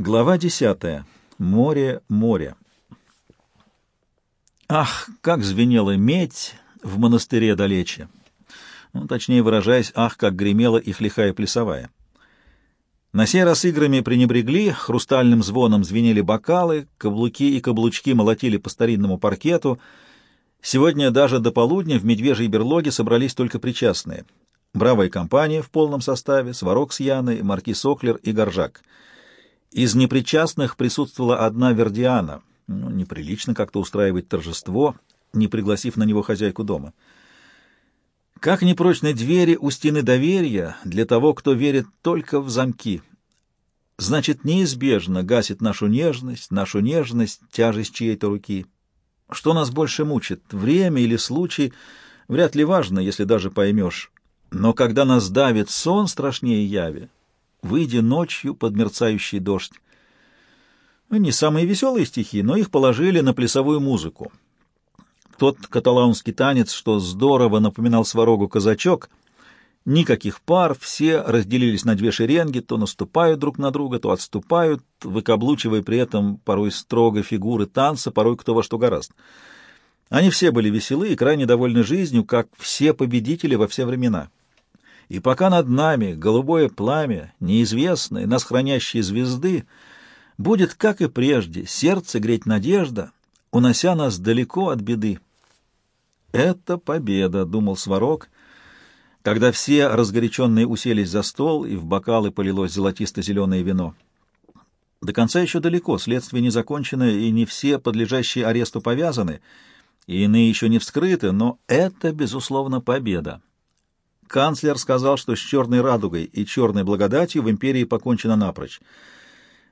Глава десятая. Море, море. Ах, как звенела медь в монастыре далече! Ну, точнее выражаясь, ах, как гремела их лихая плясовая. На сей раз играми пренебрегли, хрустальным звоном звенели бокалы, каблуки и каблучки молотили по старинному паркету. Сегодня даже до полудня в медвежьей берлоге собрались только причастные. Бравая компания в полном составе, Сварог с Яной, Маркиз Оклер и Горжак — из непричастных присутствовала одна Вердиана. Ну, неприлично как-то устраивать торжество, не пригласив на него хозяйку дома. Как непрочны двери у стены доверия для того, кто верит только в замки. Значит, неизбежно гасит нашу нежность, нашу нежность, тяжесть чьей-то руки. Что нас больше мучит, время или случай, вряд ли важно, если даже поймешь. Но когда нас давит сон страшнее яви, выйдя ночью под мерцающий дождь. Ну, не самые веселые стихи, но их положили на плясовую музыку. Тот каталаунский танец, что здорово напоминал сварогу казачок, никаких пар, все разделились на две шеренги, то наступают друг на друга, то отступают, выкаблучивая при этом порой строго фигуры танца, порой кто во что гораст. Они все были веселы и крайне довольны жизнью, как все победители во все времена. И пока над нами голубое пламя, неизвестное, нас хранящие звезды, будет, как и прежде, сердце греть надежда, унося нас далеко от беды. «Это победа», — думал Сварог, когда все разгоряченные уселись за стол, и в бокалы полилось золотисто-зеленое вино. До конца еще далеко, следствие не закончено, и не все подлежащие аресту повязаны, и иные еще не вскрыты, но это, безусловно, победа. Канцлер сказал, что с черной радугой и черной благодатью в империи покончено напрочь.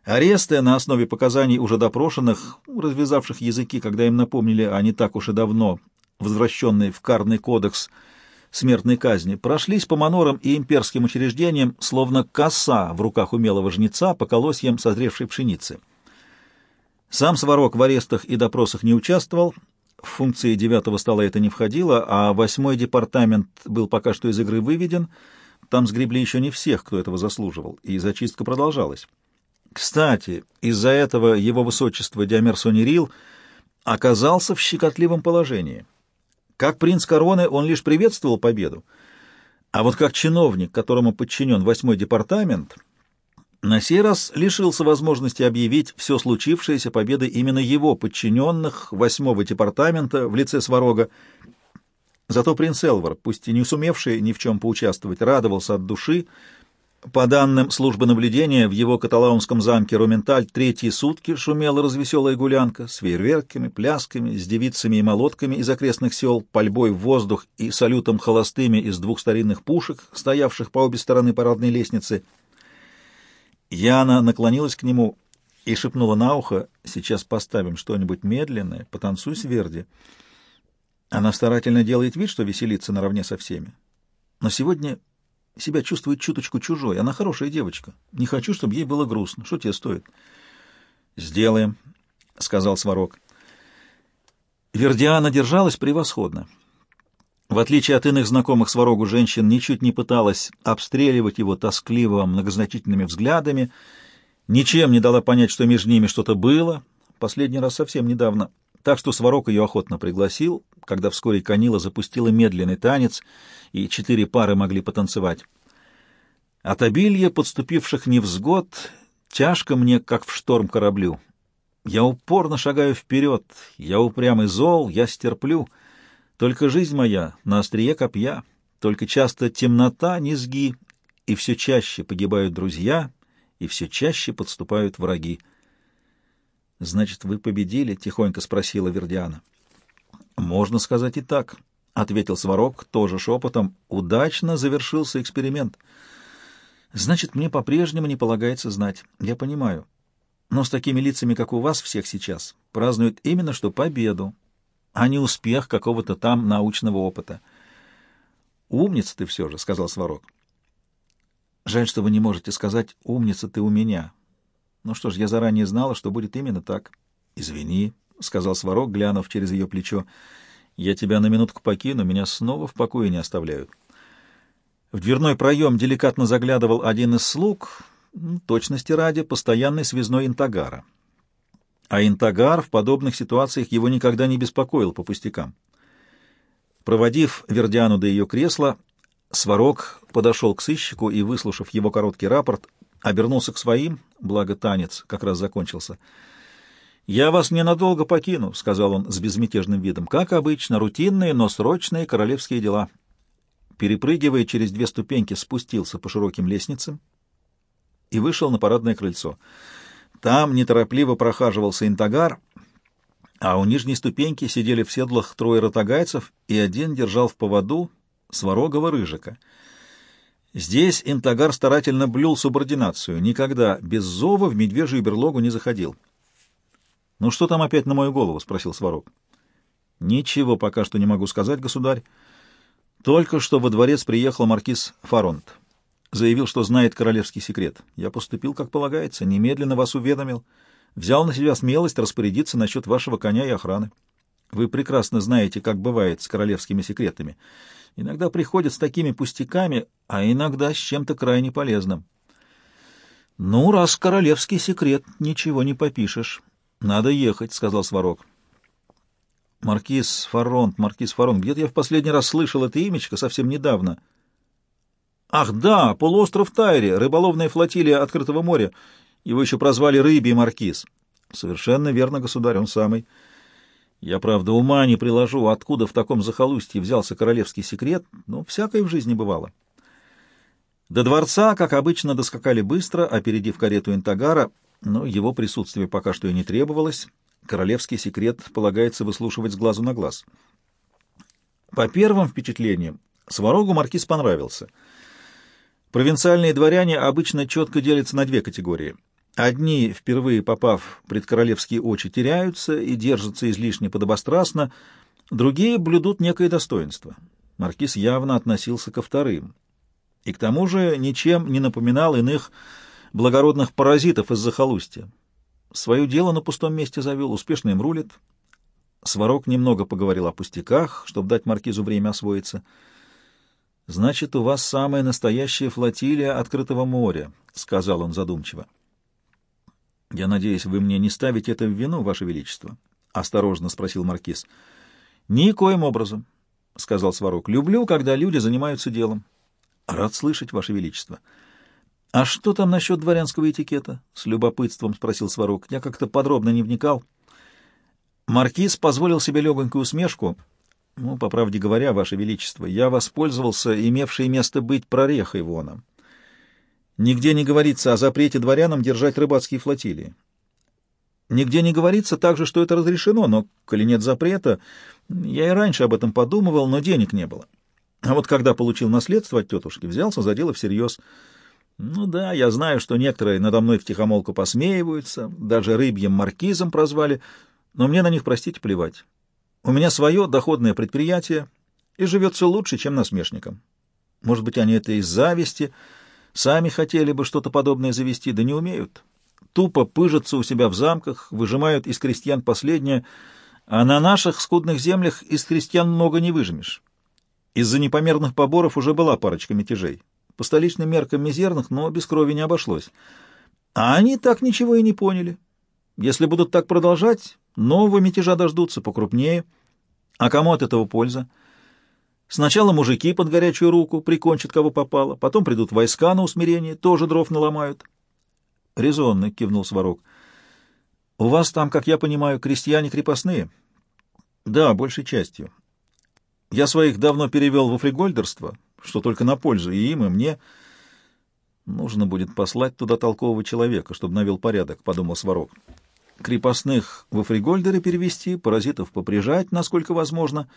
Аресты на основе показаний уже допрошенных, развязавших языки, когда им напомнили о не так уж и давно возвращенной в карный кодекс смертной казни, прошлись по манорам и имперским учреждениям, словно коса в руках умелого жнеца по колосьям созревшей пшеницы. Сам Сварог в арестах и допросах не участвовал, в функции девятого стола это не входило, а восьмой департамент был пока что из игры выведен. Там сгребли еще не всех, кто этого заслуживал, и зачистка продолжалась. Кстати, из-за этого его высочество Диамер Сонерил оказался в щекотливом положении. Как принц короны он лишь приветствовал победу, а вот как чиновник, которому подчинен восьмой департамент — на сей раз лишился возможности объявить все случившееся победой именно его подчиненных восьмого департамента в лице Сварога. Зато принц Элвар, пусть и не сумевший ни в чем поучаствовать, радовался от души. По данным службы наблюдения, в его каталаунском замке Рументаль третьи сутки шумела развеселая гулянка с фейерверками, плясками, с девицами и молотками из окрестных сел, пальбой в воздух и салютом холостыми из двух старинных пушек, стоявших по обе стороны парадной лестницы — Яна наклонилась к нему и шепнула на ухо, «Сейчас поставим что-нибудь медленное, потанцуй с Верди». Она старательно делает вид, что веселится наравне со всеми. Но сегодня себя чувствует чуточку чужой. Она хорошая девочка. Не хочу, чтобы ей было грустно. Что тебе стоит? «Сделаем», — сказал Сварог. Вердиана держалась превосходно. В отличие от иных знакомых Сварогу женщин, ничуть не пыталась обстреливать его тоскливо многозначительными взглядами, ничем не дала понять, что между ними что-то было, последний раз совсем недавно. Так что Сварог ее охотно пригласил, когда вскоре Канила запустила медленный танец, и четыре пары могли потанцевать. От обилия подступивших невзгод тяжко мне, как в шторм кораблю. Я упорно шагаю вперед, я упрямый зол, я стерплю — только жизнь моя на острие копья, только часто темнота, низги, и все чаще погибают друзья, и все чаще подступают враги. — Значит, вы победили? — тихонько спросила Вердиана. — Можно сказать и так, — ответил Сварог, тоже шепотом. — Удачно завершился эксперимент. — Значит, мне по-прежнему не полагается знать. Я понимаю. Но с такими лицами, как у вас всех сейчас, празднуют именно что победу, а не успех какого-то там научного опыта. «Умница ты все же», — сказал Сварог. «Жаль, что вы не можете сказать «умница ты у меня». Ну что ж, я заранее знала, что будет именно так». «Извини», — сказал Сварог, глянув через ее плечо. «Я тебя на минутку покину, меня снова в покое не оставляют». В дверной проем деликатно заглядывал один из слуг, точности ради, постоянный связной Интагара. А Интагар в подобных ситуациях его никогда не беспокоил по пустякам. Проводив Вердиану до ее кресла, Сварог подошел к сыщику и, выслушав его короткий рапорт, обернулся к своим, благо танец как раз закончился. «Я вас ненадолго покину», — сказал он с безмятежным видом. «Как обычно, рутинные, но срочные королевские дела». Перепрыгивая через две ступеньки, спустился по широким лестницам и вышел на парадное крыльцо. Там неторопливо прохаживался интагар, а у нижней ступеньки сидели в седлах трое ротагайцев, и один держал в поводу сварогого рыжика. Здесь Интагар старательно блюл субординацию, никогда без зова в медвежью берлогу не заходил. — Ну что там опять на мою голову? — спросил Сварог. — Ничего пока что не могу сказать, государь. Только что во дворец приехал маркиз Фаронт. Заявил, что знает королевский секрет. Я поступил, как полагается, немедленно вас уведомил. Взял на себя смелость распорядиться насчет вашего коня и охраны. Вы прекрасно знаете, как бывает с королевскими секретами. Иногда приходят с такими пустяками, а иногда с чем-то крайне полезным. — Ну, раз королевский секрет, ничего не попишешь. — Надо ехать, — сказал Сварог. — Маркиз Фаронт, Маркиз Фаронт, где-то я в последний раз слышал это имечко совсем недавно. — Ах, да, полуостров Тайри, рыболовная флотилия открытого моря. Его еще прозвали Рыбий Маркиз. — Совершенно верно, государь, он самый. Я, правда, ума не приложу, откуда в таком захолустье взялся королевский секрет, но всякое в жизни бывало. До дворца, как обычно, доскакали быстро, опередив карету Интагара, но его присутствие пока что и не требовалось. Королевский секрет полагается выслушивать с глазу на глаз. По первым впечатлениям, Сварогу маркиз понравился. Провинциальные дворяне обычно четко делятся на две категории. Одни, впервые попав пред королевские очи, теряются и держатся излишне подобострастно, другие блюдут некое достоинство. Маркиз явно относился ко вторым. И к тому же ничем не напоминал иных благородных паразитов из захолустья. Свое дело на пустом месте завел, успешно им рулит. Сварог немного поговорил о пустяках, чтобы дать маркизу время освоиться. — Значит, у вас самая настоящая флотилия открытого моря, — сказал он задумчиво. — Я надеюсь, вы мне не ставите это в вину, ваше величество? — осторожно спросил маркиз. — Никоим образом, — сказал Сварог. — Люблю, когда люди занимаются делом. — Рад слышать, ваше величество. — «А что там насчет дворянского этикета?» — с любопытством спросил Сварог. «Я как-то подробно не вникал». Маркиз позволил себе легонькую усмешку. «Ну, по правде говоря, Ваше Величество, я воспользовался имевшей место быть прорехой вона. Нигде не говорится о запрете дворянам держать рыбацкие флотилии. Нигде не говорится также, что это разрешено, но, коли нет запрета, я и раньше об этом подумывал, но денег не было. А вот когда получил наследство от тетушки, взялся за дело всерьез». Ну да, я знаю, что некоторые надо мной втихомолку посмеиваются, даже рыбьим маркизом прозвали, но мне на них, простите, плевать. У меня свое доходное предприятие, и живется лучше, чем насмешникам. Может быть, они это из зависти, сами хотели бы что-то подобное завести, да не умеют. Тупо пыжатся у себя в замках, выжимают из крестьян последнее, а на наших скудных землях из крестьян много не выжмешь. Из-за непомерных поборов уже была парочка мятежей. По столичным меркам мизерных, но без крови не обошлось. А они так ничего и не поняли. Если будут так продолжать, нового мятежа дождутся покрупнее. А кому от этого польза? Сначала мужики под горячую руку прикончат, кого попало, потом придут войска на усмирение, тоже дров наломают. — Резонно, — кивнул Сварог. — У вас там, как я понимаю, крестьяне крепостные? — Да, большей частью. Я своих давно перевел во фригольдерство, что только на пользу и им, и мне. Нужно будет послать туда толкового человека, чтобы навел порядок, — подумал Сварог. Крепостных во Фригольдере перевести, паразитов поприжать, насколько возможно,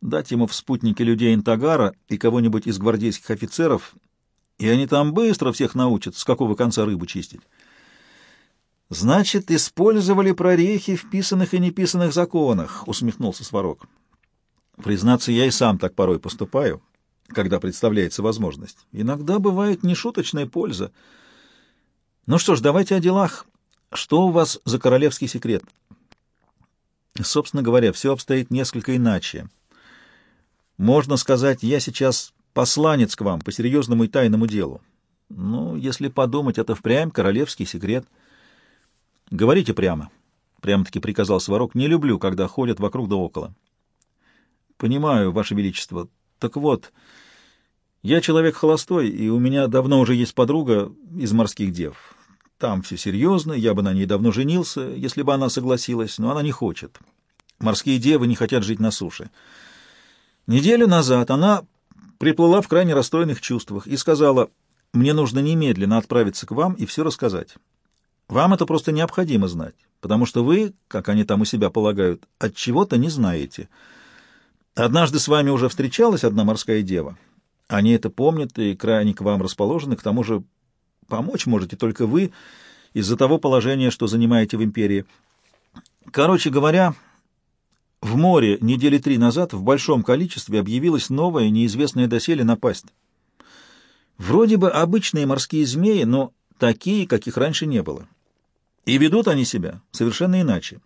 дать ему в спутники людей Интагара и кого-нибудь из гвардейских офицеров, и они там быстро всех научат, с какого конца рыбу чистить. «Значит, использовали прорехи в писанных и неписанных законах», — усмехнулся Сварог. «Признаться, я и сам так порой поступаю когда представляется возможность. Иногда бывает нешуточная польза. Ну что ж, давайте о делах. Что у вас за королевский секрет? Собственно говоря, все обстоит несколько иначе. Можно сказать, я сейчас посланец к вам по серьезному и тайному делу. Ну, если подумать, это впрямь королевский секрет. Говорите прямо. Прямо-таки приказал Сварог. Не люблю, когда ходят вокруг да около. Понимаю, Ваше Величество. Так вот, я человек холостой, и у меня давно уже есть подруга из морских дев. Там все серьезно, я бы на ней давно женился, если бы она согласилась, но она не хочет. Морские девы не хотят жить на суше. Неделю назад она приплыла в крайне расстроенных чувствах и сказала, «Мне нужно немедленно отправиться к вам и все рассказать. Вам это просто необходимо знать, потому что вы, как они там у себя полагают, от чего-то не знаете. Однажды с вами уже встречалась одна морская дева. Они это помнят и крайне к вам расположены, к тому же Помочь можете только вы из-за того положения, что занимаете в империи. Короче говоря, в море недели три назад в большом количестве объявилась новая, неизвестная доселе напасть. Вроде бы обычные морские змеи, но такие, каких раньше не было. И ведут они себя совершенно иначе.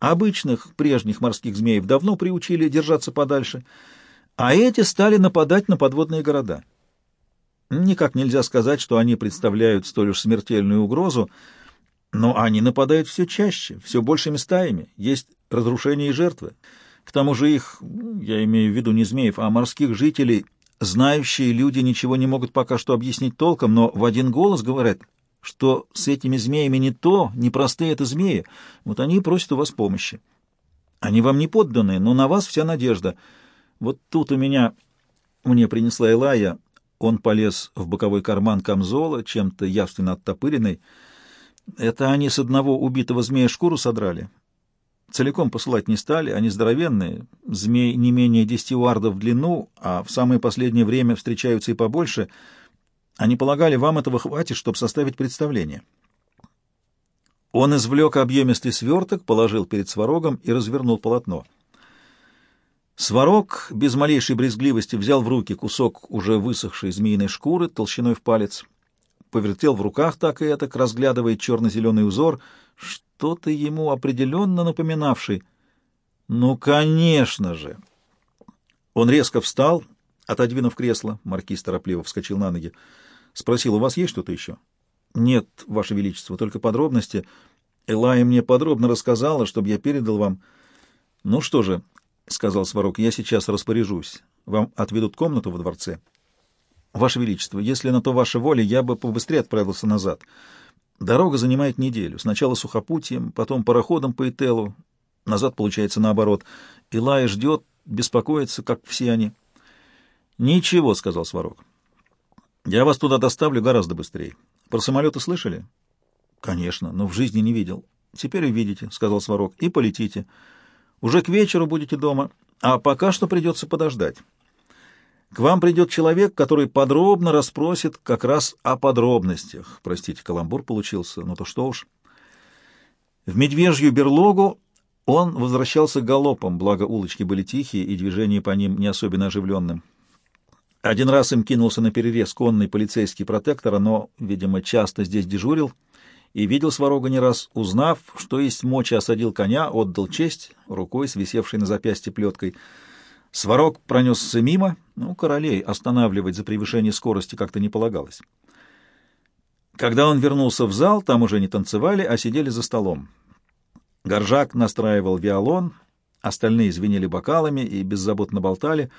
Обычных прежних морских змеев давно приучили держаться подальше, а эти стали нападать на подводные города. Никак нельзя сказать, что они представляют столь уж смертельную угрозу, но они нападают все чаще, все большими стаями, есть разрушение и жертвы. К тому же их, я имею в виду не змеев, а морских жителей, знающие люди ничего не могут пока что объяснить толком, но в один голос говорят, что с этими змеями не то, не простые это змеи, вот они и просят у вас помощи. Они вам не подданные, но на вас вся надежда. Вот тут у меня, мне принесла Элая, он полез в боковой карман камзола, чем-то явственно оттопыренный. Это они с одного убитого змея шкуру содрали. Целиком посылать не стали, они здоровенные. Змей не менее десяти уардов в длину, а в самое последнее время встречаются и побольше. Они полагали, вам этого хватит, чтобы составить представление. Он извлек объемистый сверток, положил перед сварогом и развернул полотно — Сварог без малейшей брезгливости взял в руки кусок уже высохшей змеиной шкуры толщиной в палец, повертел в руках так и этак, разглядывая черно-зеленый узор, что-то ему определенно напоминавший. «Ну, конечно же!» Он резко встал, отодвинув кресло. Маркиз торопливо вскочил на ноги. Спросил, у вас есть что-то еще? Нет, Ваше Величество, только подробности. Элая мне подробно рассказала, чтобы я передал вам. Ну что же, — сказал Сварог, — я сейчас распоряжусь. Вам отведут комнату во дворце. Ваше Величество, если на то ваша воля, я бы побыстрее отправился назад. Дорога занимает неделю. Сначала сухопутием, потом пароходом по Ителу. Назад получается наоборот. Илая ждет, беспокоится, как все они. Ничего, — сказал Сварог. Я вас туда доставлю гораздо быстрее. Про самолеты слышали? Конечно, но в жизни не видел. Теперь увидите, — сказал Сварог, — и полетите. Уже к вечеру будете дома, а пока что придется подождать. К вам придет человек, который подробно расспросит как раз о подробностях. Простите, каламбур получился, но то что уж. В медвежью берлогу он возвращался галопом, благо улочки были тихие и движение по ним не особенно оживленным. Один раз им кинулся на перерез конный полицейский протектора, но, видимо, часто здесь дежурил — и видел Сварога не раз, узнав, что есть мочи, осадил коня, отдал честь рукой, свисевшей на запястье плеткой. Сварог пронесся мимо, ну, королей останавливать за превышение скорости как-то не полагалось. Когда он вернулся в зал, там уже не танцевали, а сидели за столом. Горжак настраивал виолон, остальные звенели бокалами и беззаботно болтали,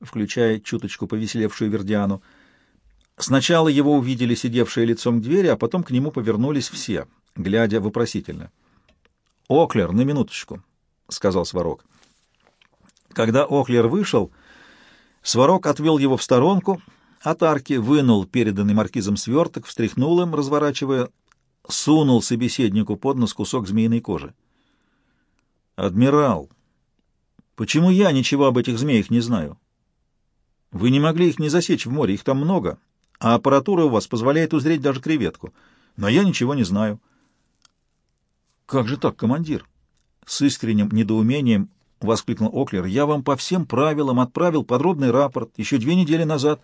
включая чуточку повеселевшую Вердиану. Сначала его увидели сидевшие лицом к двери, а потом к нему повернулись все, глядя вопросительно. «Оклер, на минуточку», — сказал Сварог. Когда Оклер вышел, Сварог отвел его в сторонку, от арки вынул переданный маркизом сверток, встряхнул им, разворачивая, сунул собеседнику под нос кусок змеиной кожи. «Адмирал, почему я ничего об этих змеях не знаю? Вы не могли их не засечь в море, их там много, а аппаратура у вас позволяет узреть даже креветку. Но я ничего не знаю. Как же так, командир? С искренним недоумением воскликнул Оклер. Я вам по всем правилам отправил подробный рапорт еще две недели назад.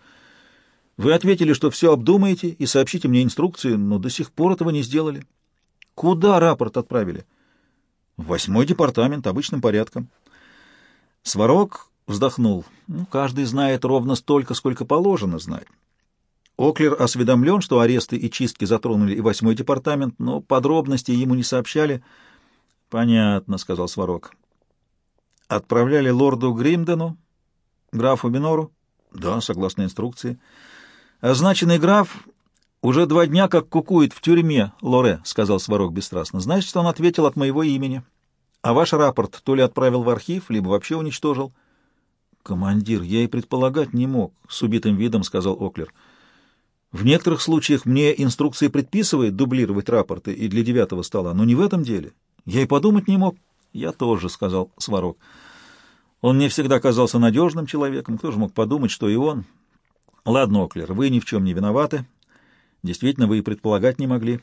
Вы ответили, что все обдумаете и сообщите мне инструкции, но до сих пор этого не сделали. Куда рапорт отправили? Восьмой департамент, обычным порядком. Сварог вздохнул. Ну, каждый знает ровно столько, сколько положено знать. Оклер осведомлен, что аресты и чистки затронули и восьмой департамент, но подробностей ему не сообщали. — Понятно, — сказал Сварог. — Отправляли лорду Гримдену, графу Минору? — Да, согласно инструкции. — Означенный граф уже два дня как кукует в тюрьме, Лоре, — сказал Сварог бесстрастно. — Значит, он ответил от моего имени. А ваш рапорт то ли отправил в архив, либо вообще уничтожил. — Командир, я и предполагать не мог, — с убитым видом сказал Оклер. — в некоторых случаях мне инструкция предписывает дублировать рапорты и для девятого стола, но не в этом деле. Я и подумать не мог. Я тоже, — сказал Сварог. Он мне всегда казался надежным человеком. Кто же мог подумать, что и он? Ладно, Оклер, вы ни в чем не виноваты. Действительно, вы и предполагать не могли.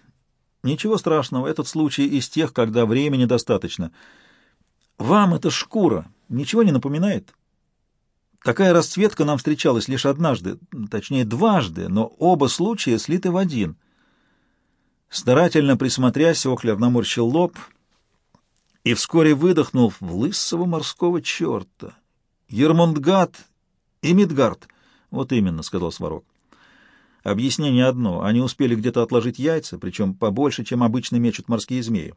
Ничего страшного, этот случай из тех, когда времени достаточно. Вам эта шкура ничего не напоминает? — Такая расцветка нам встречалась лишь однажды, точнее дважды, но оба случая слиты в один. Старательно присмотрясь, Оклер наморщил лоб и вскоре выдохнул в лысого морского черта. Ермундгад и Мидгард. Вот именно, — сказал Сварог. Объяснение одно. Они успели где-то отложить яйца, причем побольше, чем обычно мечут морские змеи.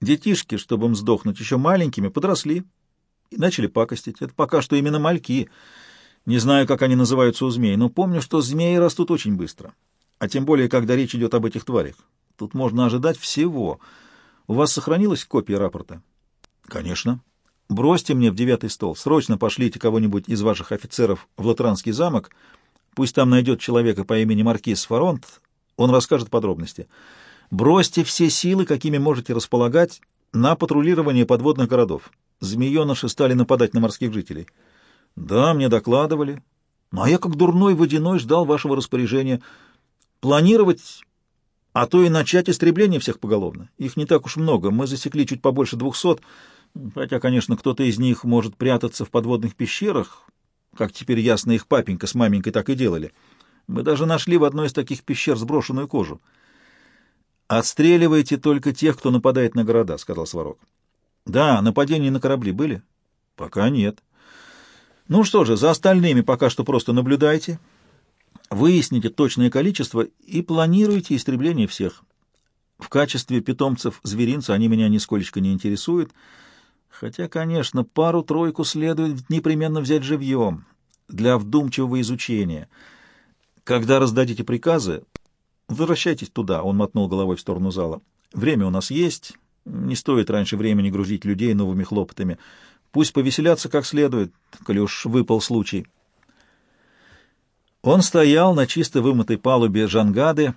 Детишки, чтобы им сдохнуть еще маленькими, подросли, и начали пакостить. Это пока что именно мальки. Не знаю, как они называются у змей, но помню, что змеи растут очень быстро. А тем более, когда речь идет об этих тварях. Тут можно ожидать всего. У вас сохранилась копия рапорта? Конечно. Бросьте мне в девятый стол. Срочно пошлите кого-нибудь из ваших офицеров в Латранский замок. Пусть там найдет человека по имени Маркиз Фаронт. Он расскажет подробности. Бросьте все силы, какими можете располагать, на патрулирование подводных городов змееныши стали нападать на морских жителей. — Да, мне докладывали. Ну, а я, как дурной водяной, ждал вашего распоряжения. Планировать, а то и начать истребление всех поголовно. Их не так уж много, мы засекли чуть побольше двухсот, хотя, конечно, кто-то из них может прятаться в подводных пещерах, как теперь ясно их папенька с маменькой так и делали. Мы даже нашли в одной из таких пещер сброшенную кожу. «Отстреливайте только тех, кто нападает на города», — сказал Сварог. Да, нападения на корабли были? Пока нет. Ну что же, за остальными пока что просто наблюдайте, выясните точное количество и планируйте истребление всех. В качестве питомцев зверинца они меня нисколечко не интересуют, хотя, конечно, пару-тройку следует непременно взять живьем для вдумчивого изучения. Когда раздадите приказы, возвращайтесь туда, — он мотнул головой в сторону зала. Время у нас есть, не стоит раньше времени грузить людей новыми хлопотами. Пусть повеселятся как следует, коли уж выпал случай. Он стоял на чисто вымытой палубе Жангады,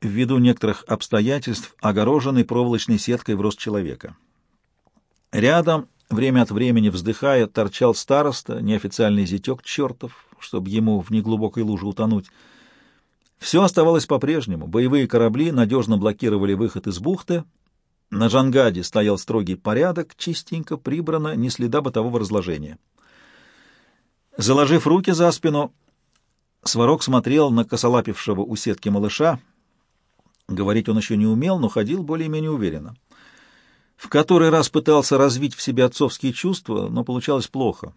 ввиду некоторых обстоятельств, огороженной проволочной сеткой в рост человека. Рядом, время от времени вздыхая, торчал староста, неофициальный зятек чертов, чтобы ему в неглубокой луже утонуть. Все оставалось по-прежнему. Боевые корабли надежно блокировали выход из бухты — на Жангаде стоял строгий порядок, чистенько, прибрано, ни следа бытового разложения. Заложив руки за спину, Сварог смотрел на косолапившего у сетки малыша. Говорить он еще не умел, но ходил более-менее уверенно. В который раз пытался развить в себе отцовские чувства, но получалось плохо.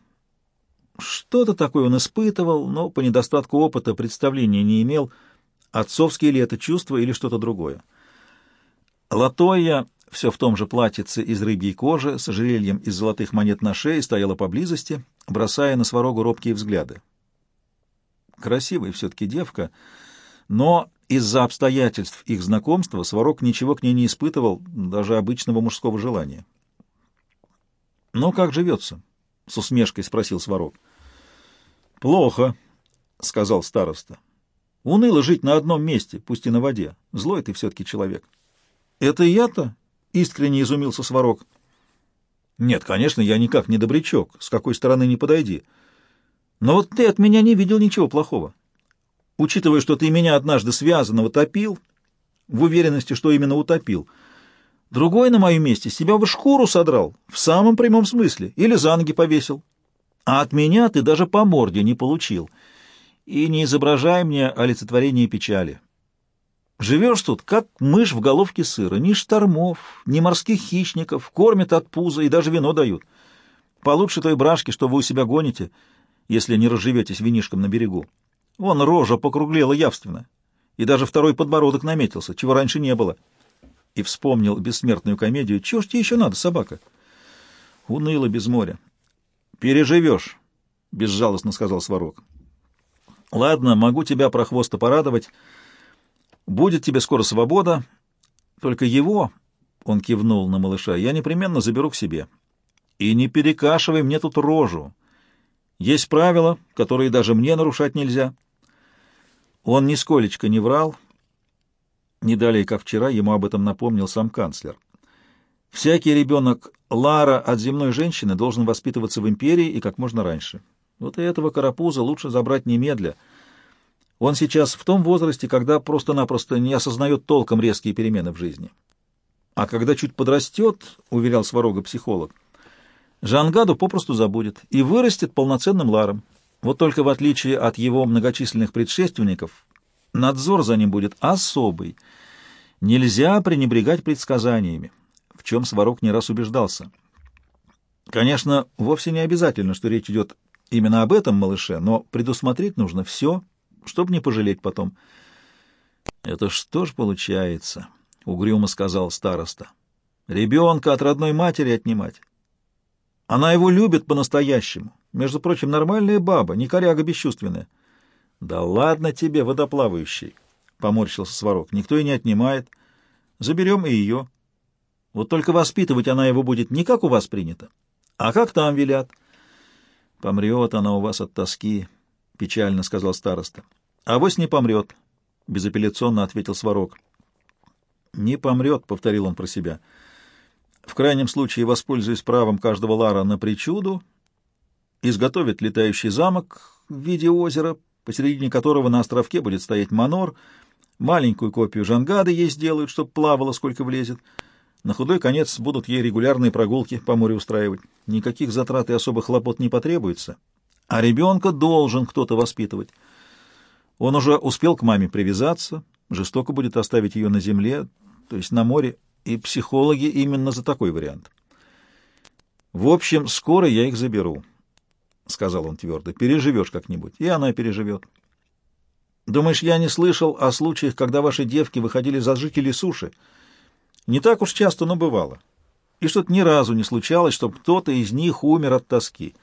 Что-то такое он испытывал, но по недостатку опыта представления не имел, отцовские ли это чувства или что-то другое. Латоя все в том же платьице из рыбьей кожи, с ожерельем из золотых монет на шее, стояла поблизости, бросая на сварогу робкие взгляды. Красивая все-таки девка, но из-за обстоятельств их знакомства Сварог ничего к ней не испытывал, даже обычного мужского желания. «Но как живется?» — с усмешкой спросил Сварог. «Плохо», — сказал староста. «Уныло жить на одном месте, пусть и на воде. Злой ты все-таки человек». «Это я-то?» — искренне изумился Сварог. «Нет, конечно, я никак не добрячок, с какой стороны не подойди. Но вот ты от меня не видел ничего плохого. Учитывая, что ты меня однажды связанного топил, в уверенности, что именно утопил, другой на моем месте себя бы шкуру содрал, в самом прямом смысле, или за ноги повесил. А от меня ты даже по морде не получил. И не изображай мне олицетворение печали». Живешь тут, как мышь в головке сыра. Ни штормов, ни морских хищников, кормят от пуза и даже вино дают. Получше той брашки, что вы у себя гоните, если не разживетесь винишком на берегу. Вон рожа покруглела явственно, и даже второй подбородок наметился, чего раньше не было. И вспомнил бессмертную комедию. Чего ж тебе еще надо, собака? Уныло без моря. Переживешь, — безжалостно сказал Сварог. Ладно, могу тебя про хвоста порадовать. Будет тебе скоро свобода, только его, — он кивнул на малыша, — я непременно заберу к себе. И не перекашивай мне тут рожу. Есть правила, которые даже мне нарушать нельзя. Он нисколечко не врал. Не далее, как вчера, ему об этом напомнил сам канцлер. Всякий ребенок Лара от земной женщины должен воспитываться в империи и как можно раньше. Вот и этого карапуза лучше забрать немедля. Он сейчас в том возрасте, когда просто-напросто не осознает толком резкие перемены в жизни. А когда чуть подрастет, — уверял Сварога психолог, — Жангаду попросту забудет и вырастет полноценным ларом. Вот только в отличие от его многочисленных предшественников, надзор за ним будет особый. Нельзя пренебрегать предсказаниями, в чем Сварог не раз убеждался. Конечно, вовсе не обязательно, что речь идет именно об этом малыше, но предусмотреть нужно все, чтобы не пожалеть потом. «Это что ж получается?» — угрюмо сказал староста. «Ребенка от родной матери отнимать». Она его любит по-настоящему. Между прочим, нормальная баба, не коряга бесчувственная. — Да ладно тебе, водоплавающий, — поморщился Сварог. — Никто и не отнимает. Заберем и ее. Вот только воспитывать она его будет не как у вас принято, а как там велят. — Помрет она у вас от тоски, — печально сказал староста. — А вось не помрет, — безапелляционно ответил Сварог. — Не помрет, — повторил он про себя. — в крайнем случае, воспользуясь правом каждого лара на причуду, изготовит летающий замок в виде озера, посередине которого на островке будет стоять манор, маленькую копию Жангады ей сделают, чтобы плавала, сколько влезет. На худой конец будут ей регулярные прогулки по морю устраивать. Никаких затрат и особых хлопот не потребуется. А ребенка должен кто-то воспитывать. Он уже успел к маме привязаться, жестоко будет оставить ее на земле, то есть на море, и психологи именно за такой вариант. «В общем, скоро я их заберу», — сказал он твердо. «Переживешь как-нибудь, и она переживет». «Думаешь, я не слышал о случаях, когда ваши девки выходили за жителей суши? Не так уж часто, но бывало. И что-то ни разу не случалось, чтобы кто-то из них умер от тоски.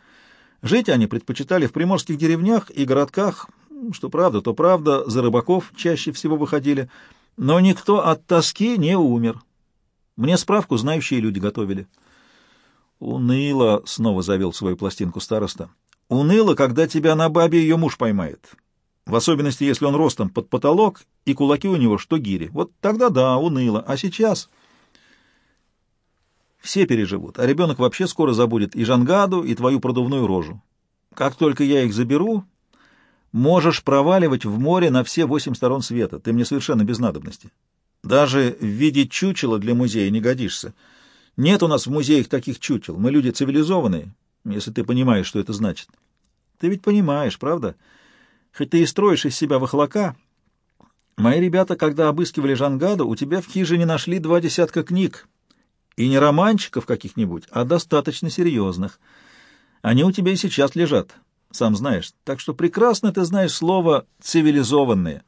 Жить они предпочитали в приморских деревнях и городках, что правда, то правда, за рыбаков чаще всего выходили, но никто от тоски не умер». Мне справку знающие люди готовили. Уныло, — снова завел свою пластинку староста. Уныло, когда тебя на бабе ее муж поймает. В особенности, если он ростом под потолок, и кулаки у него что гири. Вот тогда да, уныло. А сейчас... Все переживут, а ребенок вообще скоро забудет и Жангаду, и твою продувную рожу. Как только я их заберу, можешь проваливать в море на все восемь сторон света. Ты мне совершенно без надобности. Даже в виде чучела для музея не годишься. Нет у нас в музеях таких чучел. Мы люди цивилизованные, если ты понимаешь, что это значит. Ты ведь понимаешь, правда? Хоть ты и строишь из себя вахлака, мои ребята, когда обыскивали Жангаду, у тебя в хижине нашли два десятка книг. И не романчиков каких-нибудь, а достаточно серьезных. Они у тебя и сейчас лежат, сам знаешь. Так что прекрасно ты знаешь слово «цивилизованные».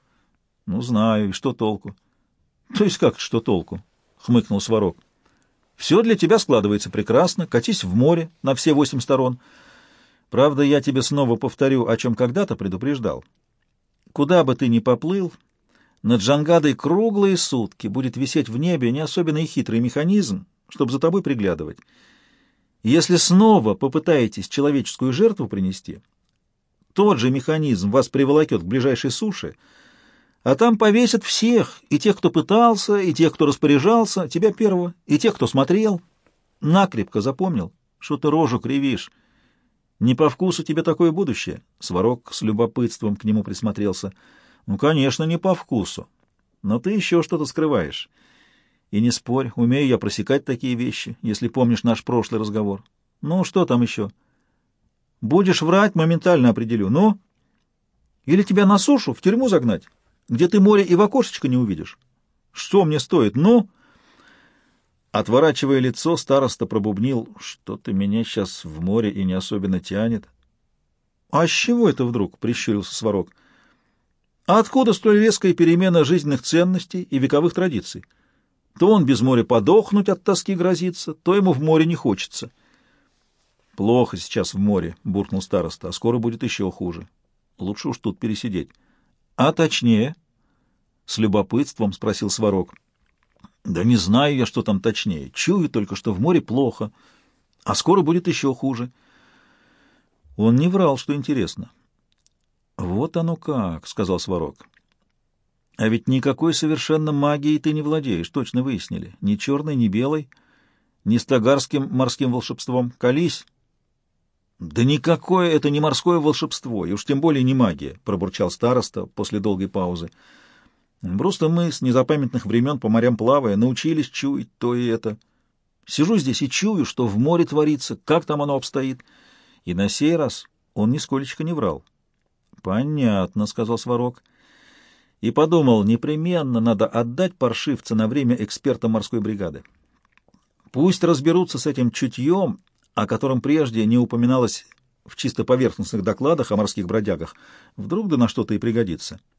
Ну, знаю, и что толку? — То есть как что толку? — хмыкнул Сварог. — Все для тебя складывается прекрасно. Катись в море на все восемь сторон. Правда, я тебе снова повторю, о чем когда-то предупреждал. Куда бы ты ни поплыл, над Джангадой круглые сутки будет висеть в небе не особенно и хитрый механизм, чтобы за тобой приглядывать. Если снова попытаетесь человеческую жертву принести, тот же механизм вас приволокет к ближайшей суше — а там повесят всех, и тех, кто пытался, и тех, кто распоряжался, тебя первого, и тех, кто смотрел. Накрепко запомнил, что ты рожу кривишь. Не по вкусу тебе такое будущее? Сварог с любопытством к нему присмотрелся. Ну, конечно, не по вкусу. Но ты еще что-то скрываешь. И не спорь, умею я просекать такие вещи, если помнишь наш прошлый разговор. Ну, что там еще? Будешь врать, моментально определю. Ну? Или тебя на сушу, в тюрьму загнать? где ты море и в окошечко не увидишь. Что мне стоит? Ну...» Отворачивая лицо, староста пробубнил, что-то меня сейчас в море и не особенно тянет. — А с чего это вдруг? — прищурился Сварог. А откуда столь резкая перемена жизненных ценностей и вековых традиций? То он без моря подохнуть от тоски грозится, то ему в море не хочется. — Плохо сейчас в море, — буркнул староста, — а скоро будет еще хуже. Лучше уж тут пересидеть. — А точнее? — с любопытством спросил Сварог. — Да не знаю я, что там точнее. Чую только, что в море плохо, а скоро будет еще хуже. Он не врал, что интересно. — Вот оно как, — сказал Сварог. — А ведь никакой совершенно магией ты не владеешь, точно выяснили. Ни черной, ни белой, ни стагарским морским волшебством. Колись! — Да никакое это не морское волшебство, и уж тем более не магия, — пробурчал староста после долгой паузы. — Просто мы с незапамятных времен по морям плавая научились чуять то и это. Сижу здесь и чую, что в море творится, как там оно обстоит. И на сей раз он нисколечко не врал. — Понятно, сказал Сварог. И подумал, непременно надо отдать паршивца на время эксперта морской бригады. Пусть разберутся с этим чутьем, о котором прежде не упоминалось в чисто поверхностных докладах о морских бродягах. Вдруг да на что-то и пригодится. —